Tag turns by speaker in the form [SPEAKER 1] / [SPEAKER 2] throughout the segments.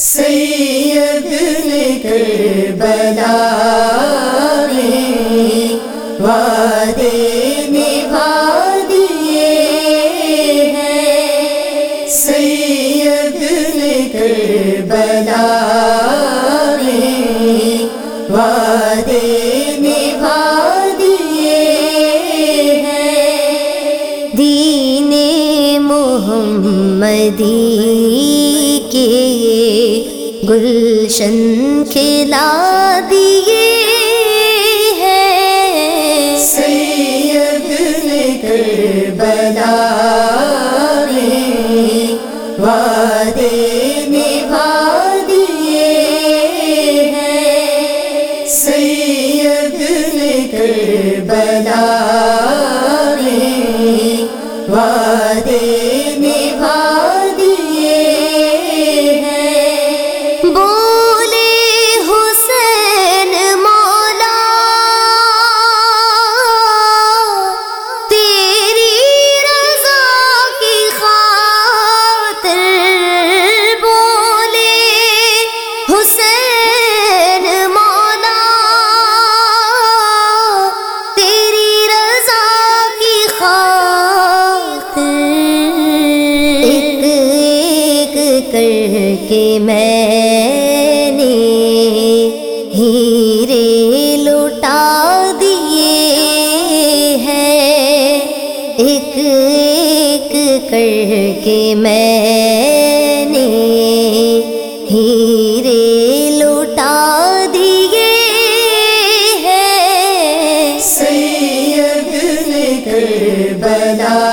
[SPEAKER 1] سید نے کربلا میں وعدے نبھا دیے ہیں۔ سید نے کربلا میں وعدے نبھا دیے ہیں۔
[SPEAKER 2] دین محمدی کے گلشن کھلا دیے ہیں۔
[SPEAKER 1] سید نے کربلا میں وعدے نبھا دیے ہیں۔ سید نے کربلا میں وعدے
[SPEAKER 2] ایک ایک کر کے میں نے ہیرے لوٹا دیے ہیں۔
[SPEAKER 1] سید نے کربلا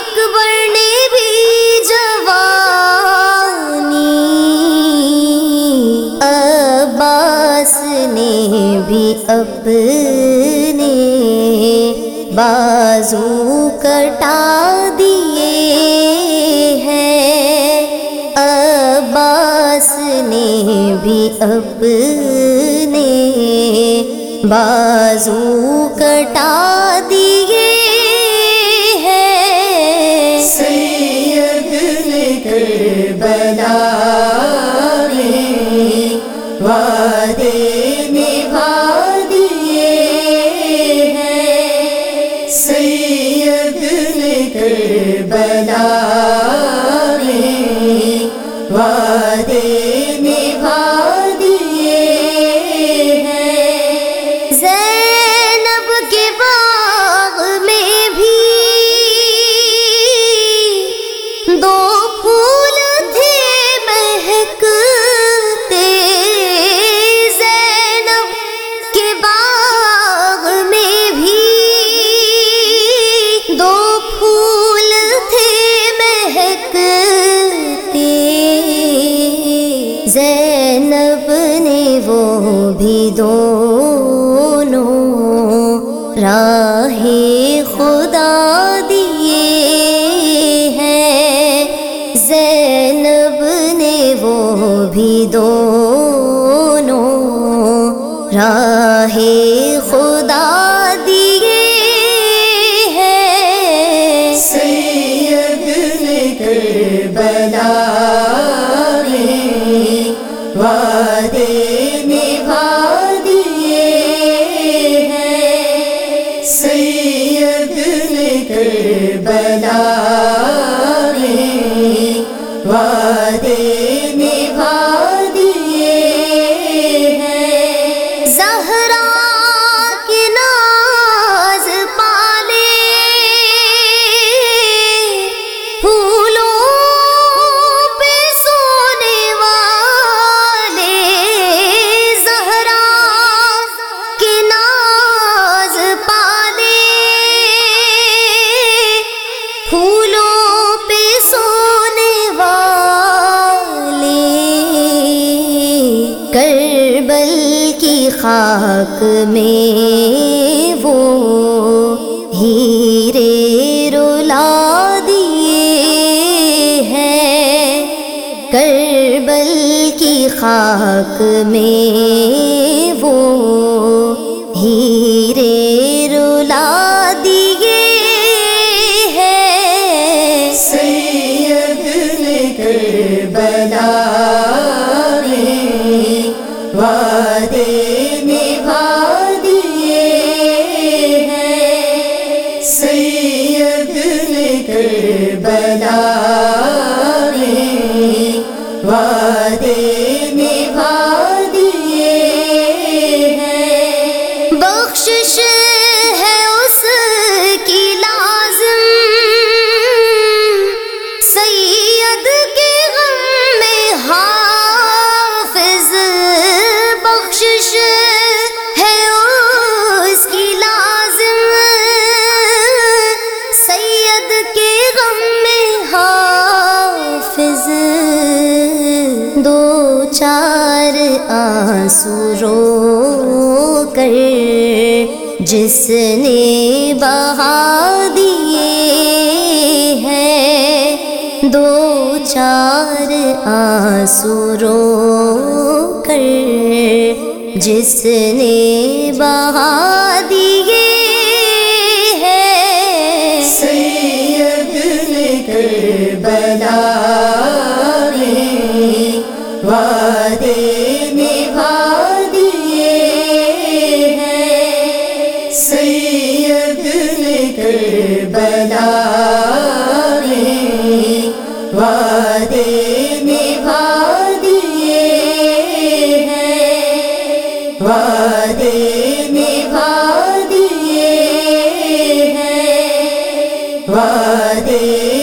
[SPEAKER 2] اکبر نے بھی جوانی، عباس نے بھی اپنے بازو کٹا دیے ہیں۔ عباس نے بھی اپنے بازو کٹا دیے
[SPEAKER 1] کربلا
[SPEAKER 2] راہ خدا دیے ہیں۔ زینب نے وہ بھی دونوں راہ خدا خاک میں وہ ہیرے رلا دیے ہیں۔ کربل کی خاک میں وہ ہیرے رلا دیے ہیں۔
[SPEAKER 1] سید نے کربلا وعدے نبھا دیے ہیں
[SPEAKER 2] بخشش ہے اس کی لازم سید کے چار آنسو رو کر، جس نے بہا دیے ہیں، دو چار آنسو رو کر، جس نے بہا دیے ہیں۔
[SPEAKER 1] سید نے کربلا کربلا میں وعدے نبھا دیے ہیں۔ وعدے نبھا دیے ہیں۔ وعدے